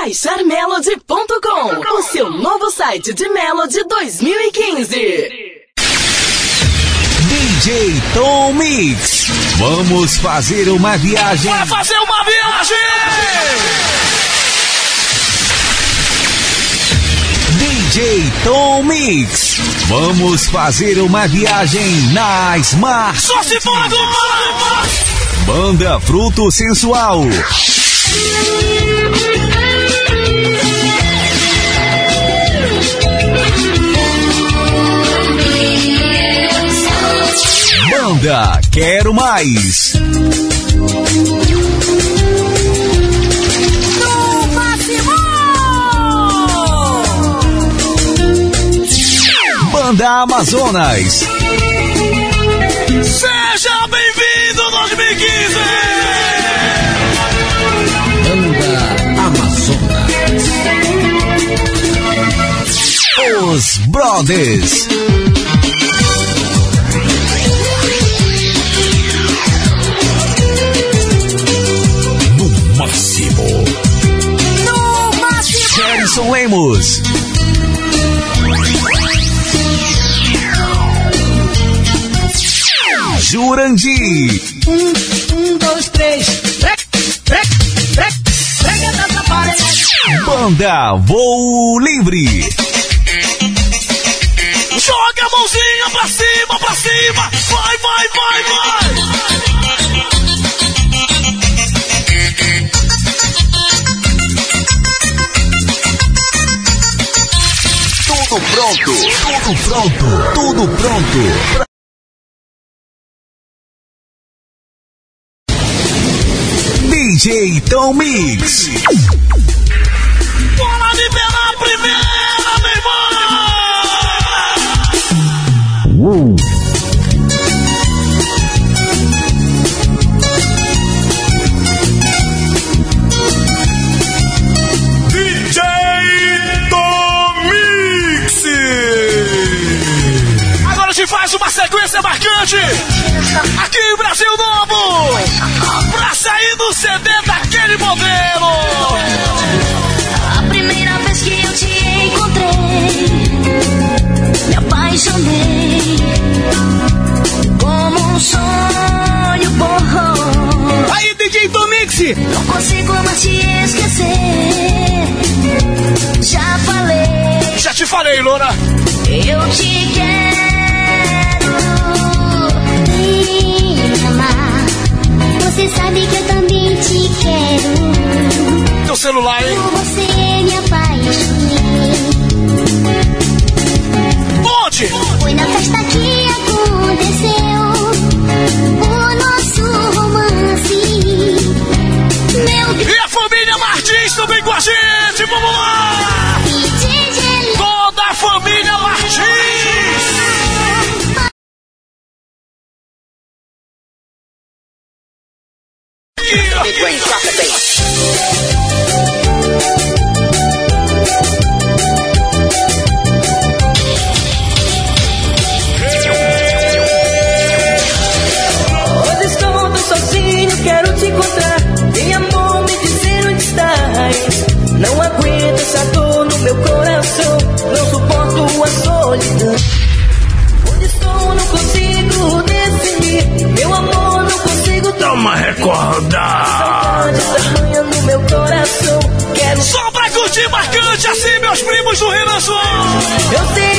baixarmelody.com, o seu novo site de Melody 2015. DJ Tom Mix. Vamos fazer uma viagem. Vai fazer uma viagem! DJ Tom Mix. Vamos fazer uma viagem na Smart. Só se for agora! Banda Fruto Sensual. Banda Quero Mais. Banda Amazonas. Seja bem-vindo 2015! Banda Amazonas. Os Brothers. Lemos. Jurandir. Um, dois, três. Brec, brec. Brega dessa parede. Banda Voo Livre. Joga a mãozinha pra cima, pra cima! Vai, vai, vai, vai! Tudo pronto. Tudo pronto. Tudo pronto. DJ Tom Mix. Faz uma sequência marcante aqui em Brasil Novo pra sair do CD daquele modelo. A primeira vez que eu te encontrei, me apaixonei como um sonho bom. Aí, DJ Tomix. Não consigo mais te esquecer. Já falei, Já te falei, Loura. eu te quero. Você sabe que eu também te quero. Teu celular, hein? Por você me apaixonei. Onde? Foi na festa que aconteceu o nosso romance. Meu Deus, E a família Martins também com a gente, vamos lá! Te encontrar. Vem amor, me dizer onde estás. Não aguento essa dor no meu coração. Não suporto a solidão. Onde estou, não consigo definir. Meu amor, não consigo Toma recordar! Saudade tamanha no meu coração. Quero Só pra curtir marcante assim, meus primos do Renan! Eu sei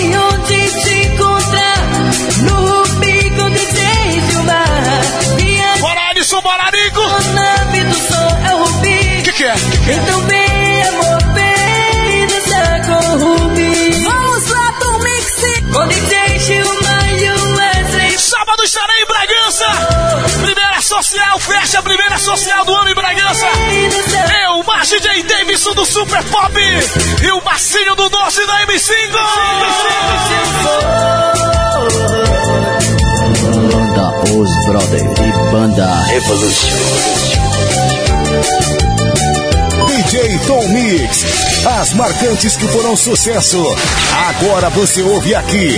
social, fecha a primeira social do ano em Bragança! Eu, Mar DJ Davidson do Super Pop e o Marcinho do Doce da M5! Banda Os Brothers e Banda Revolution. DJ Tom Mix. As marcantes que foram sucesso. Agora você ouve aqui.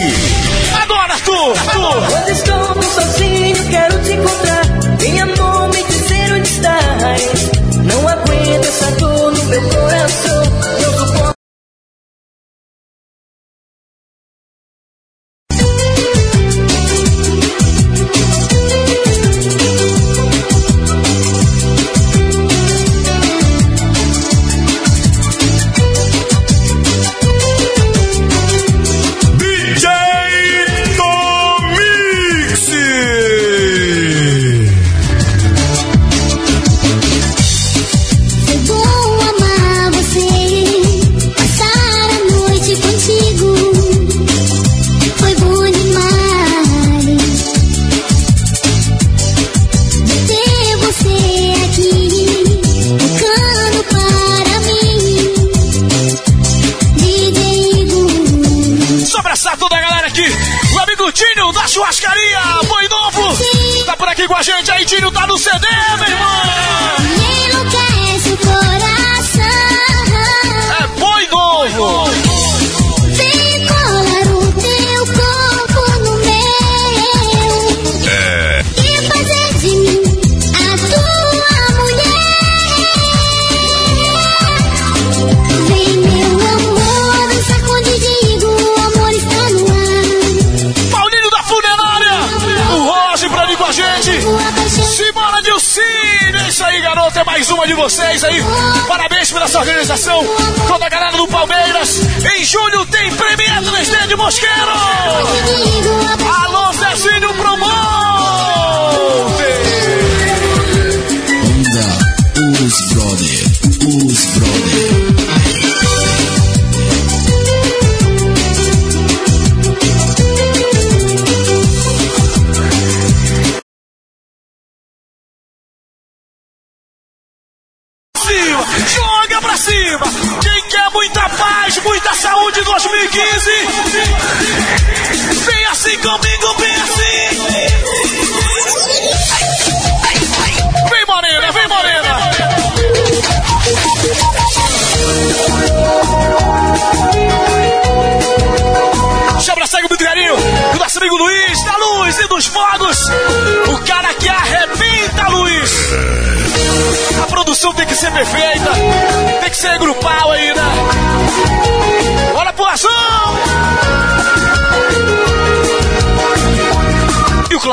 So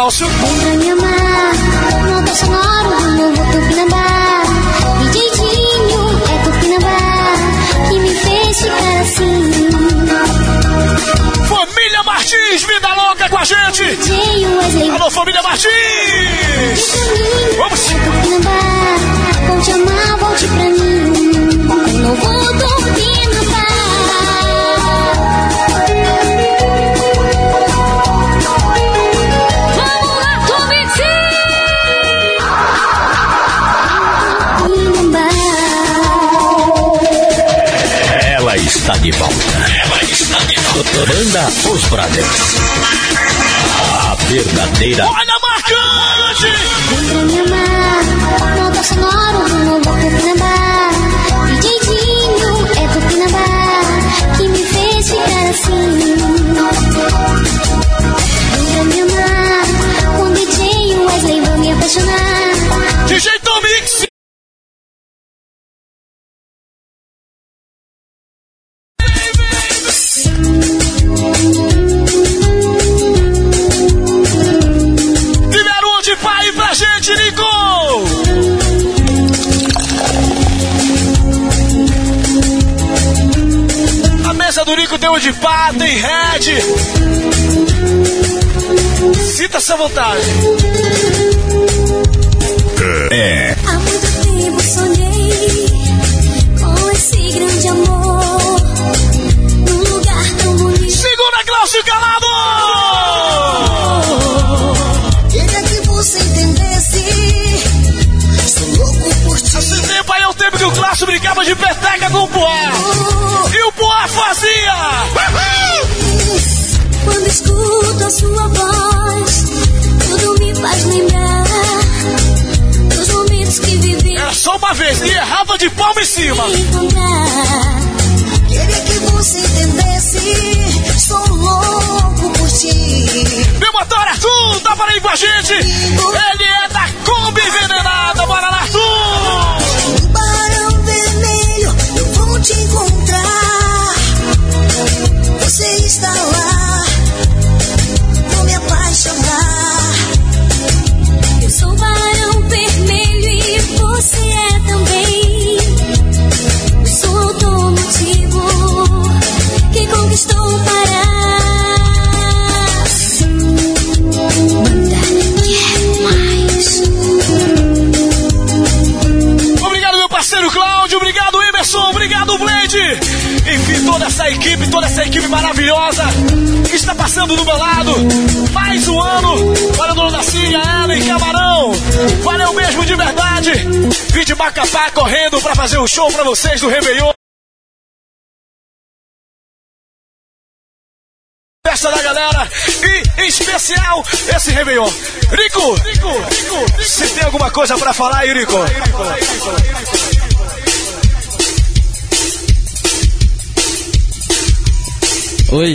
O seu Glaucio. Vem me amar, modo sonoro do novo Tupinambá. Vididinho é Tupinambá que me fez ficar assim. Família Martins, vida louca com a gente. Alô, família Martins. Vamos. É Tupinambá, vou te amar, volte pra mim. O novo Tupinambá. está de volta. Ela está de volta. Banda Os Brothers. A verdadeira. Olha a marcante! Lembra me amar, nada sonoro, não vou reclamar. Tem head, cita Sinta essa vontade. uma vez e errava de palma em cima. Queria que você entendesse, sou louco por ti. Meu motor Arthur, tá para aí com a gente. Ele essa equipe, toda essa equipe maravilhosa que está passando do meu lado. Mais um ano. Olha, dona da Síria, Ellen Camarão. Valeu mesmo de verdade. Vim de Macapá correndo para fazer o um show para vocês do Réveillon. Festa da galera e em especial esse Réveillon. Rico, Rico, Rico, se tem alguma coisa para falar aí, Rico? Oi.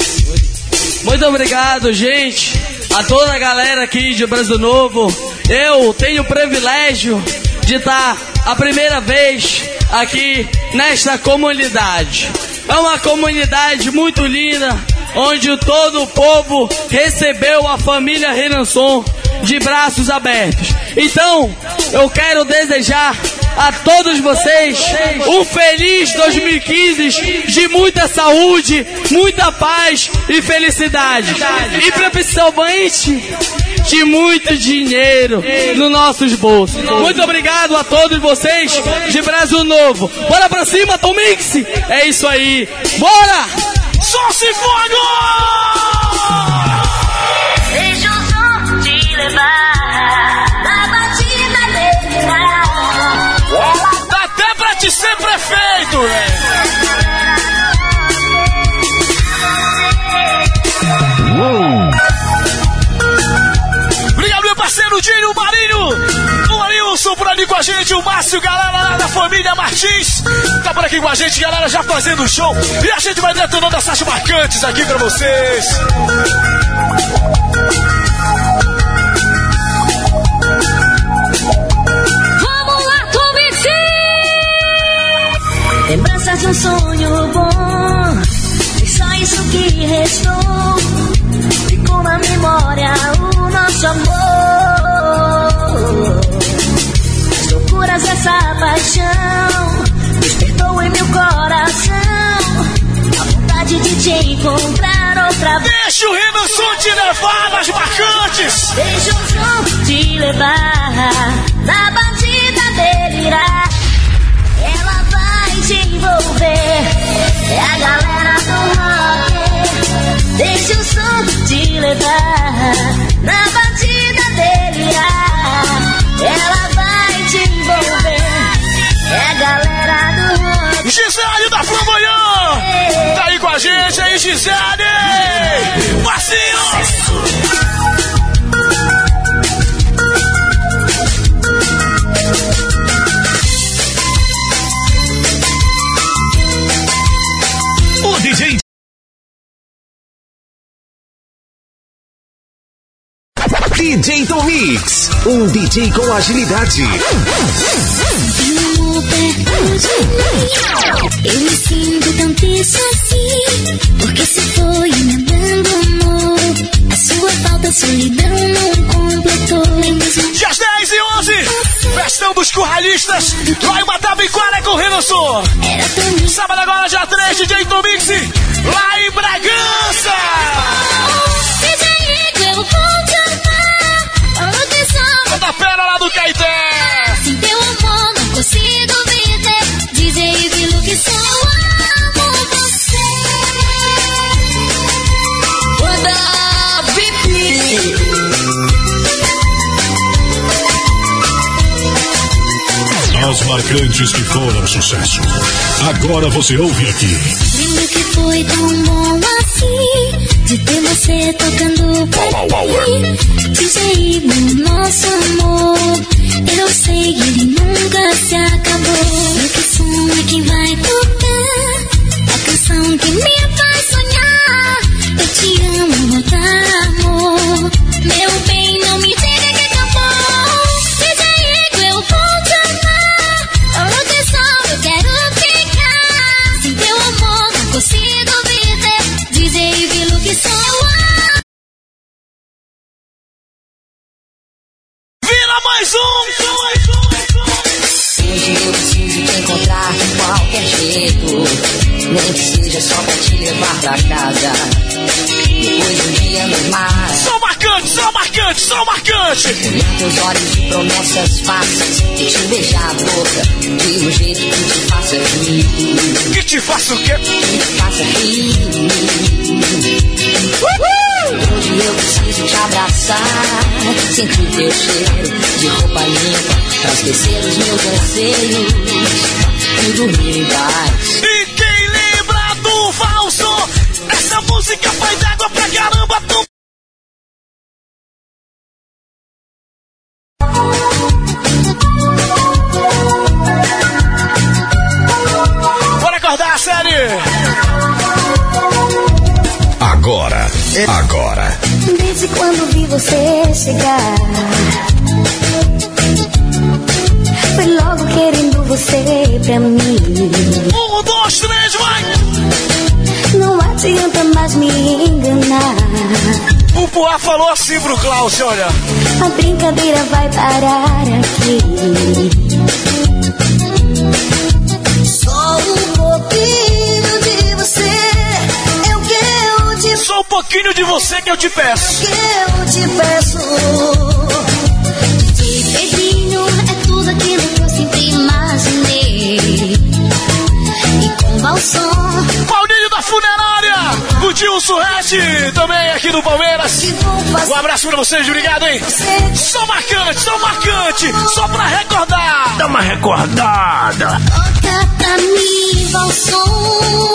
Muito obrigado, gente, a toda a galera aqui de Brasil Novo. Eu tenho o privilégio de estar a primeira vez aqui nesta comunidade. É uma comunidade muito linda, onde todo o povo recebeu a família Renanson de braços abertos. Então, eu quero desejar a todos vocês um feliz 2015 de muita saúde, muita paz e felicidade. E principalmente de muito dinheiro nos nossos bolsos. Muito obrigado a todos vocês de Brasil Novo. Bora pra cima, Tom Mix! É isso aí. Bora! Só se fogo! Deixa prefeito, velho! Obrigado, meu parceiro Dinho Marinho! O Arilson por ali com a gente, o Márcio, galera lá da família Martins. Tá por aqui com a gente, galera, já fazendo show. E a gente vai detonando essas marcantes aqui pra vocês. Lembranças de um sonho bom. E só isso que restou. Ficou na memória o nosso amor. As loucuras dessa paixão despertou em meu coração. A vontade de te encontrar outra vez. Deixa o Renanson te levar nas marcantes! Deixa o som te levar na batida delirar. É a galera do rock. Deixa o som te levar na batida delirar. Ela vai te envolver. É a galera do rock. Gisele da Flamboyant! Tá aí com a gente aí, Gisele! Marcinho! DJ Tom Mix, um DJ com agilidade. Amor. Eu me sinto tão triste assim. Porque se foi e me abandonou. A sua falta, solidão não completou. Nem mesmo Dias 10 e 11, festão dos curralistas, lá em Matabiquara com o lindo. Sábado agora, dia 3, DJ Tom Mix, lá em Bragança. DJ Igor, eu vou te amar. Atenção, Toda a pera lá do Caeté. sem teu amor não consigo viver. DJ Igor, que só amo você. Banda VIP. As marcantes que foram sucesso. Agora você ouve aqui. Lembro que foi tão bom assim De ter você tocando pra mim Eu sei que ele nunca se acabou. Meu que som é quem vai tocar te faça o quê? Te faça rir. Hoje eu preciso te abraçar, sentir teu cheiro de roupa limpa, pra esquecer os meus anseios e dormir em paz. Quando vi você chegar Foi logo querendo você pra mim Um, dois, três, vai! Não adianta mais me enganar O Poá falou assim pro Klaus, olha. A brincadeira vai parar aqui pouquinho de você que eu te peço. que eu te peço. De beijinho é tudo aquilo que eu sempre imaginei. E com balsão Paulinho da Funerária! O tio Surrete, também aqui do Palmeiras. Um abraço pra vocês, obrigado, hein? você Só marcante, só marcante, só pra recordar. Dá uma recordada. toca pra mim, balsão.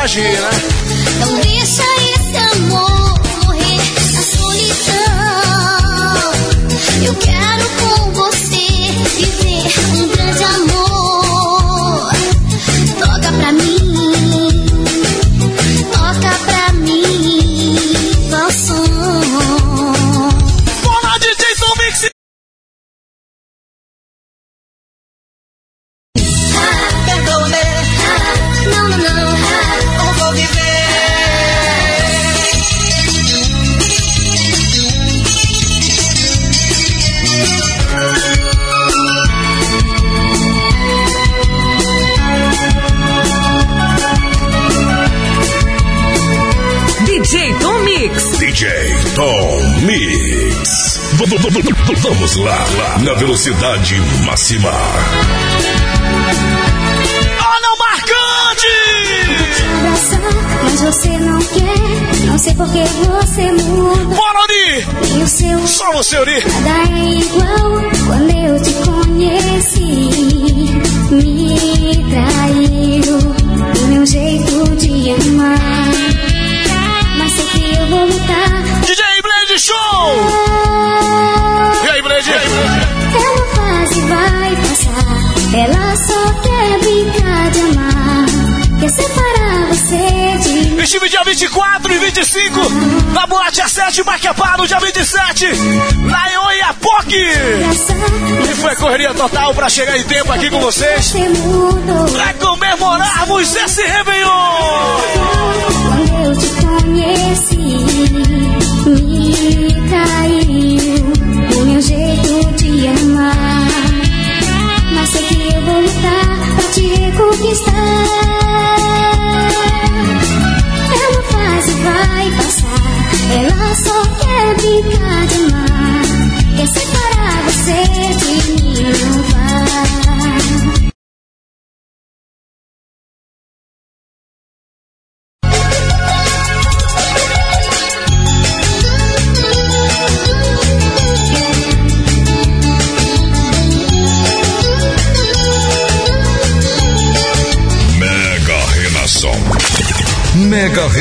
Rir, né? Vamos lá, lá, na velocidade máxima. Olha o marcante! mas você não quer. Não sei por que você muda. Bora, Ori! E o seu Só você, Ori! nada é igual quando eu te conheci. Me traiu o meu jeito de amar. Mas sei que eu vou lutar. DJ Blade Show! E aí? E? Ela fase vai passar. Ela só quer brincar de amar. Quer separar você de mim. Estive dia 24 e 25 na Boate A7 Maquiapá, dia 27 na Ioiapoque. E foi correria total pra chegar em tempo aqui com vocês pra comemorarmos esse Réveillon. Quando eu te conheci, me traiu te conquistar. Ela fase vai passar, ela só quer brincar de amar. Quer separar você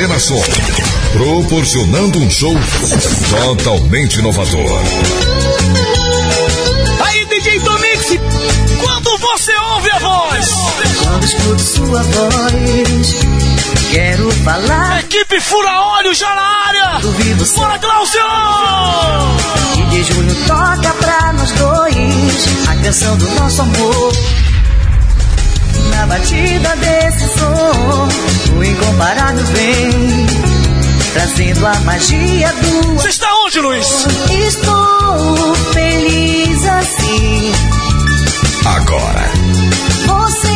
Mega Renação. Proporcionando um show totalmente inovador. Aí, DJ Tomix, quando você ouve a voz, Quando escuto sua voz, quero falar. equipe Fura Olho já na área. Duvido só Bora, Glaucio! que de julho toca pra nós dois a canção do nosso amor. na batida desse som. O incomparável vem, trazendo a magia do. Você está onde, Luiz? Estou feliz assim. Agora. Você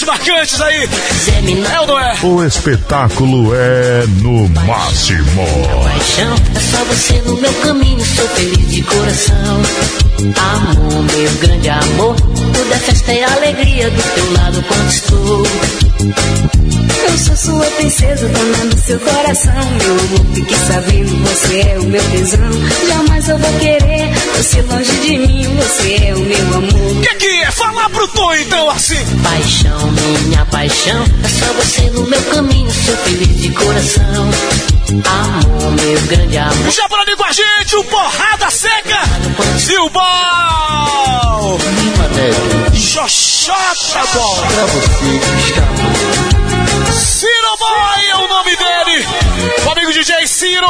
das marcantes aí. É ou não é? O espetáculo é no máximo. paixão. É só você no meu caminho, sou feliz de coração. Amor, meu grande amor. Tudo é festa e alegria do teu lado quando estou. Eu sou sua princesa, dona do seu coração. Meu amor, fique sabendo, você é o meu tesão. Jamais eu vou querer você longe de mim. Você é o meu amor. O que, que é? Fala pro Tom então assim. Paixão, minha paixão. É só você no meu caminho, sou feliz de coração. Amor, meu grande amor. Já ali com a gente, o Porrada Seca, Silbal, Xoxota Ball. Ciro Boy é o nome dele. O amigo DJ Ciro.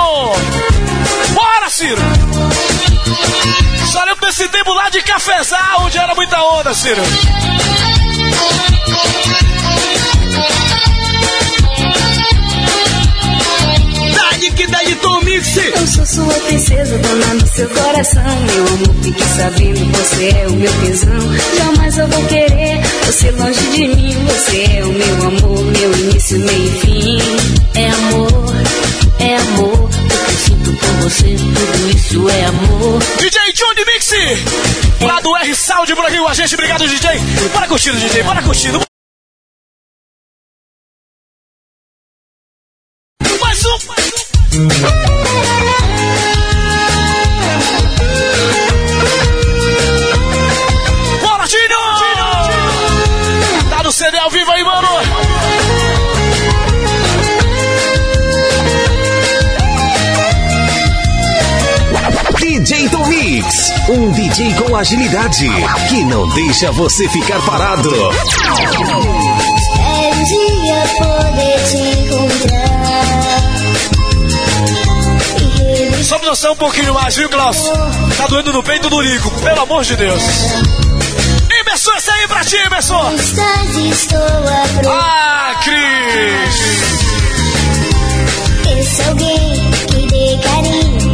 Bora, Ciro. Só lembro desse tempo lá de Cafezal, onde era muita onda, Ciro. Dá-lhe que dá-lhe! Eu sou sua princesa, dona do seu coração. Meu amor, fique sabendo, você é o meu tesão. Jamais eu vou querer você longe de mim. Você é o meu amor, meu início, meio e fim. É amor, é amor. O que eu sinto por você, tudo isso é amor. DJ Johnny Mix, lá do R Sound com a gente. Obrigado, DJ. Bora curtindo, DJ, bora curtindo. DJ com agilidade que não deixa você ficar parado. Espero um dia poder te encontrar. E Sobe noção um pouquinho mais, viu, Klaus? Tá doendo no peito do Nico, pelo amor de Deus. Emerson, essa aí pra ti, Emerson. Ah, Cris. Esse alguém que dê carinho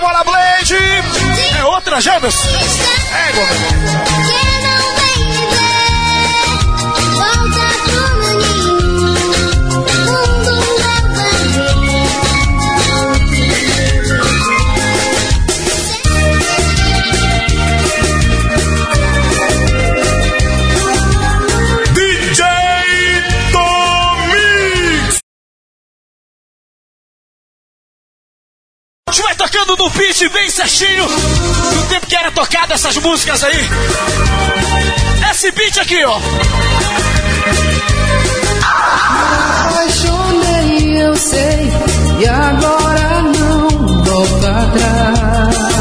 bora, Blade. É outra, está. É. Quem beat bem certinho. No tempo que era tocado essas músicas aí. Esse beat aqui, ó. Apaixonei, eu sei, e agora não volto atrás.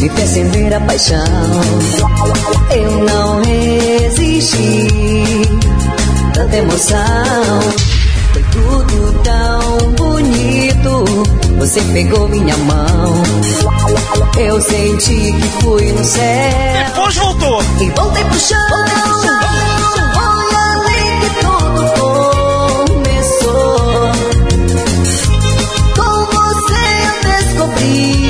Me fez acender a paixão. Eu não resisti. Tanta emoção. Foi tudo tão bonito. Você pegou minha mão. Eu senti que fui no céu. Depois voltou. E voltei pro chão. Foi ali que tudo começou. Com você eu descobri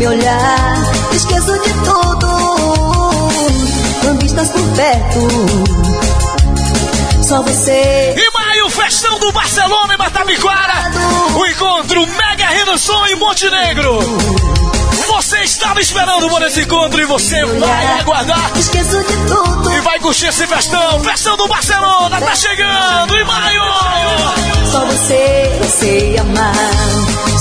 me olhar. Esqueço de tudo quando estás por perto. Só você. E maio, festão do Barcelona e Matapiquara. O encontro Mega Redução em Montenegro. Você estava esperando por esse encontro e você vai aguardar. Esqueço de tudo. E vai curtir esse festão. Festão do Barcelona tá chegando em maio. Só você eu sei amar.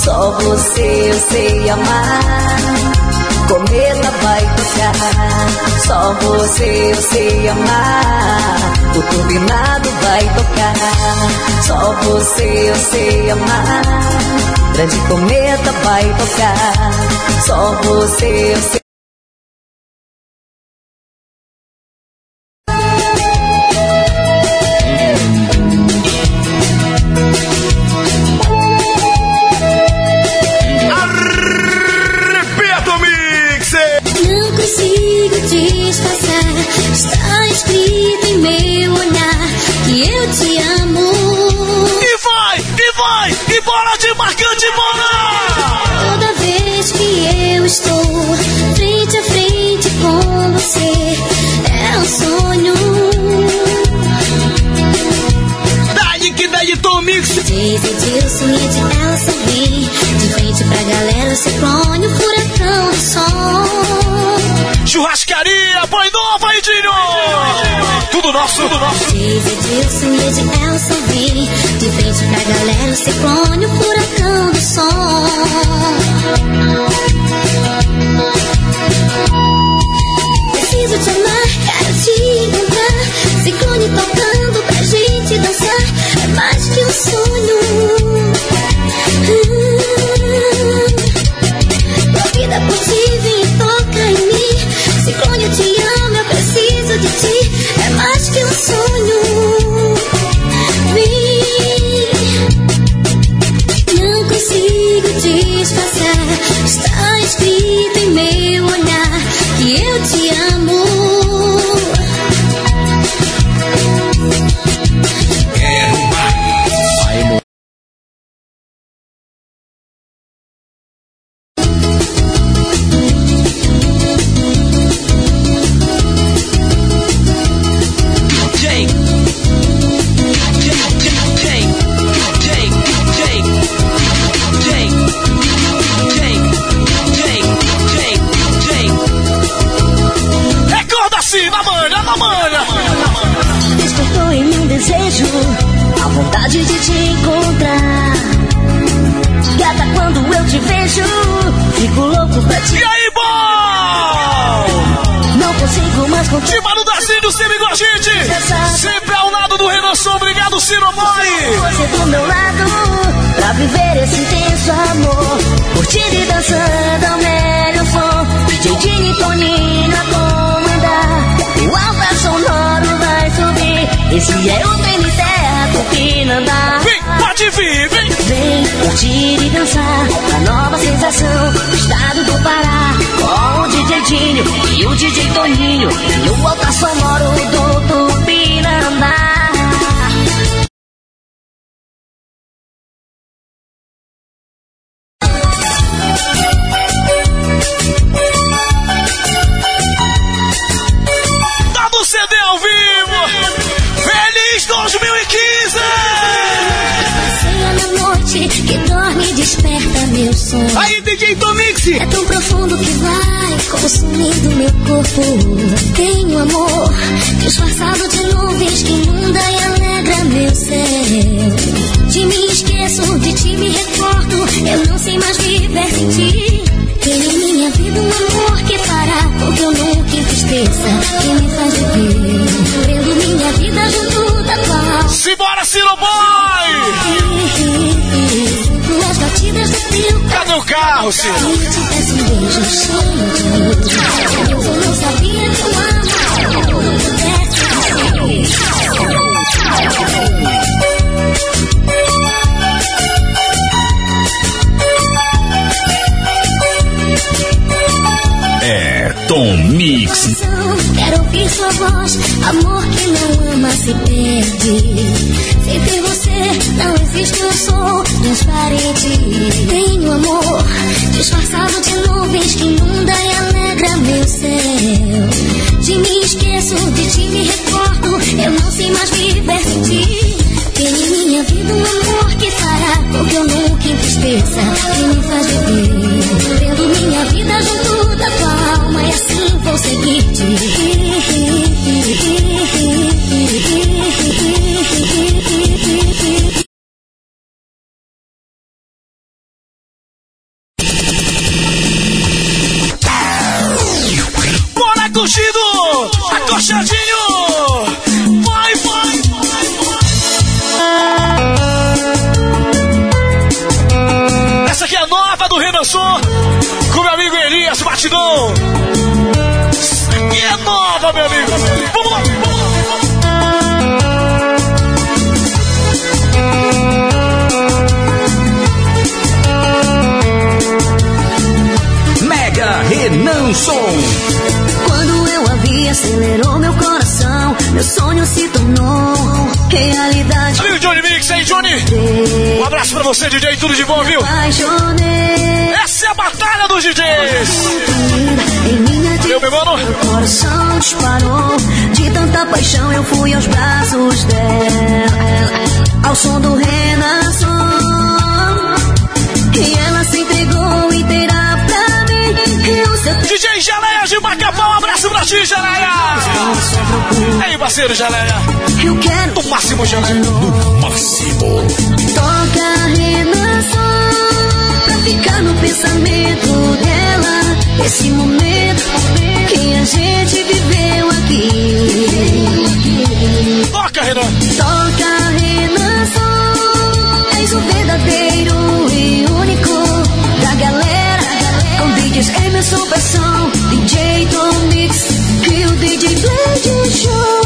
Só você eu sei amar. Cometa vai tocar. Só você eu sei amar. O turbinado vai tocar. Só você eu sei amar. Grande cometa vai tocar. Só você eu sei. Está escrito em meu olhar que eu te amo. Edilson e de Elsa vem de frente pra galera, você põe o furacão do som. Preciso te amar, quero te encontrar. Ciclone tocando pra gente dançar. É mais que um sonho. Dou vida por ti, vem toca em mim. Ciclone, eu te amo, eu preciso de ti. É mais que um sonho. Pudesse É Tom Mix. Quero ouvir sua voz, amor que não ama se perde. Sem ter você, não existe eu sou transparente. Tenho amor, disfarçado de nuvens que inunda e alegra meu céu. De mim esqueço, de ti me recordo, eu não sei mais viver sem ti. Tem em minha vida um amor que fará com que eu nunca entristeça, que me faz viver. Vendo minha vida junto da tua alma e assim vou seguir-te. Bora curtindo! Acochadinho! Vai, vai, vai, vai! Essa aqui é a nova do Som, com meu amigo Elias Batidão. Aqui é nova, meu amigo. Renan Som. Quando eu a vi, acelerou meu coração. Meu sonho se tornou realidade. Amigo Johnny Mix, aí, Johnny? Um abraço pra você, DJ, tudo de bom, viu? Essa é a batalha dos DJs. Valeu, meu mano. Meu coração disparou. De tanta paixão eu fui aos braços dela. Ao som do Renação. E ela se entregou DJ Geleia de Macapá, um abraço pra ti, Geleia. Aí, parceiro Geleia. Eu quero Do máximo, Geleia. Máximo. Toca renação pra ficar no pensamento dela. Esse momento que a gente viveu aqui. Toca, Renan. Toca renação, és o verdadeiro e único da galera. DJs Emerson Pressão, DJ Tom Mix e o DJ Blade Show.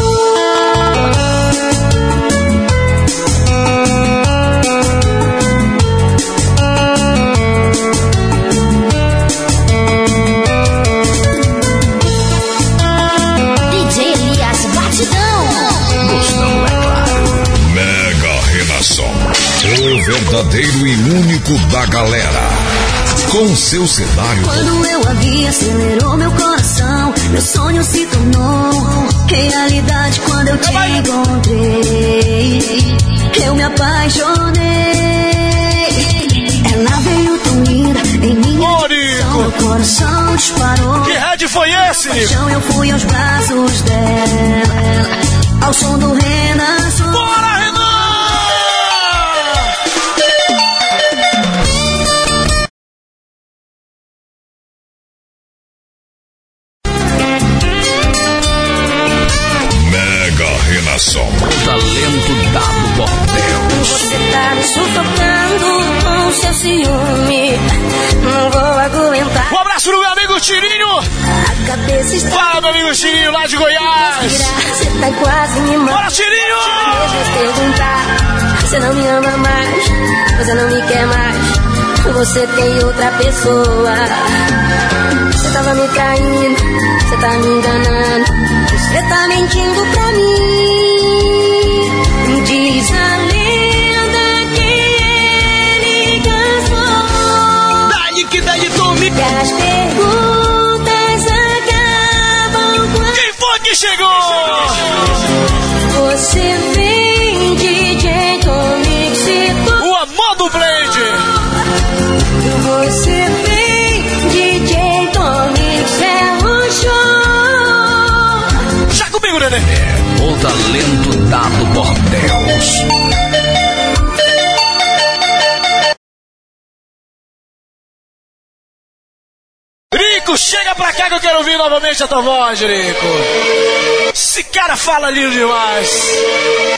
O verdadeiro e único da galera. Com seu cenário. Quando eu a vi, acelerou meu coração. Meu sonho se tornou realidade quando eu te encontrei. Eu me apaixonei. Ela veio tão linda em minha Ô, direção. Nico. Meu coração disparou. Que head foi esse? Paixão, eu fui aos braços dela. Ao som do Renação. Bora, você não me quer mais. Você tem outra pessoa. Você tava me traindo, você tá me enganando, você tá mentindo pra mim. Diz a lenda que ele cansou. Dali que dali, Tommy. Que as perguntas acabam quando Quem foi que chegou? você o talento dado por Deus. Rico, chega pra cá que eu quero ouvir novamente a tua voz, Rico. Esse cara fala lindo demais.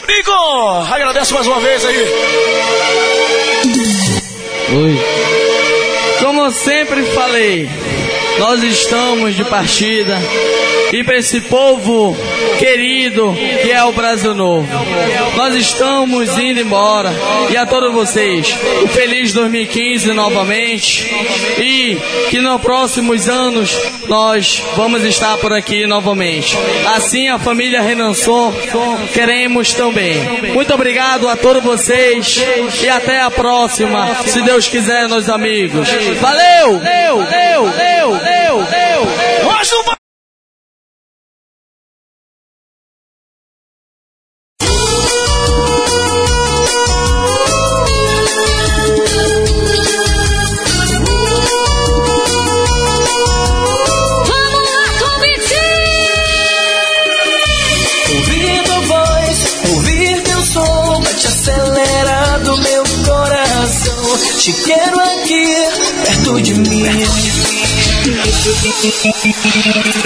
Rico, agradeço mais uma vez aí. Oi. Como eu sempre falei, nós estamos de partida e para esse povo querido que é o Brasil Novo, nós estamos indo embora e a todos vocês, um feliz 2015 novamente e que nos próximos anos nós vamos estar por aqui novamente. Assim a família Renançon queremos também. Muito obrigado a todos vocês e até a próxima, se Deus quiser, meus amigos. Valeu! Valeu! Valeu! Valeu!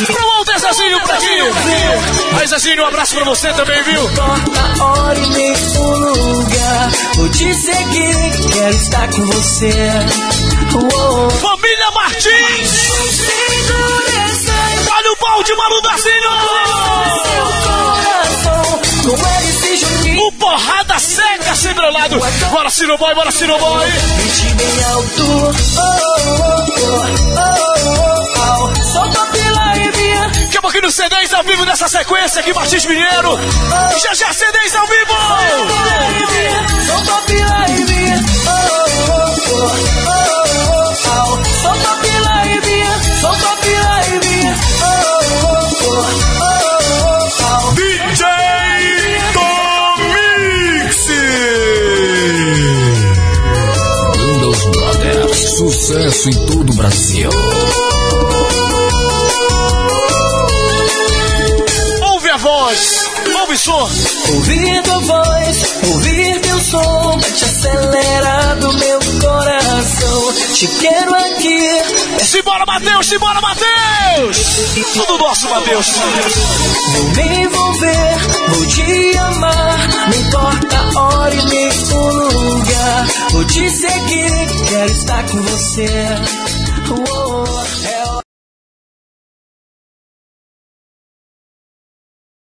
Pronto, Zezinho pra aqui. Aí, Zezinho, um abraço pra você também, viu? Importa a hora e nem o lugar. Vou te seguir, quero estar com você. Uou. Família Martins. Olha o balde, Malu juntar. O porrada seca sempre ao lado. Bora, Ciro Boy, bora, Ciro Boy. Grite bem alto. Oh, oh, oh, vinha. Daqui a pouquinho no C10 ao vivo nessa sequência aqui, Martins Mineiro. Já já C10 ao vivo. E. Oh, oh, oh, oh, oh, oh. E e. Oh, oh, oh, oh, oh, oh. DJ Tomix! Windows Brothers. Sucesso em todo o Brasil. Som. Ouvir tua voz, ouvir teu som, vai te acelerar do meu coração. Te quero aqui, Simbora, Matheus, simbora, Matheus. Tudo nosso, Matheus. vou me envolver, vou te amar. Não importa a hora e nem o lugar, vou te seguir, quero estar com você. Uou.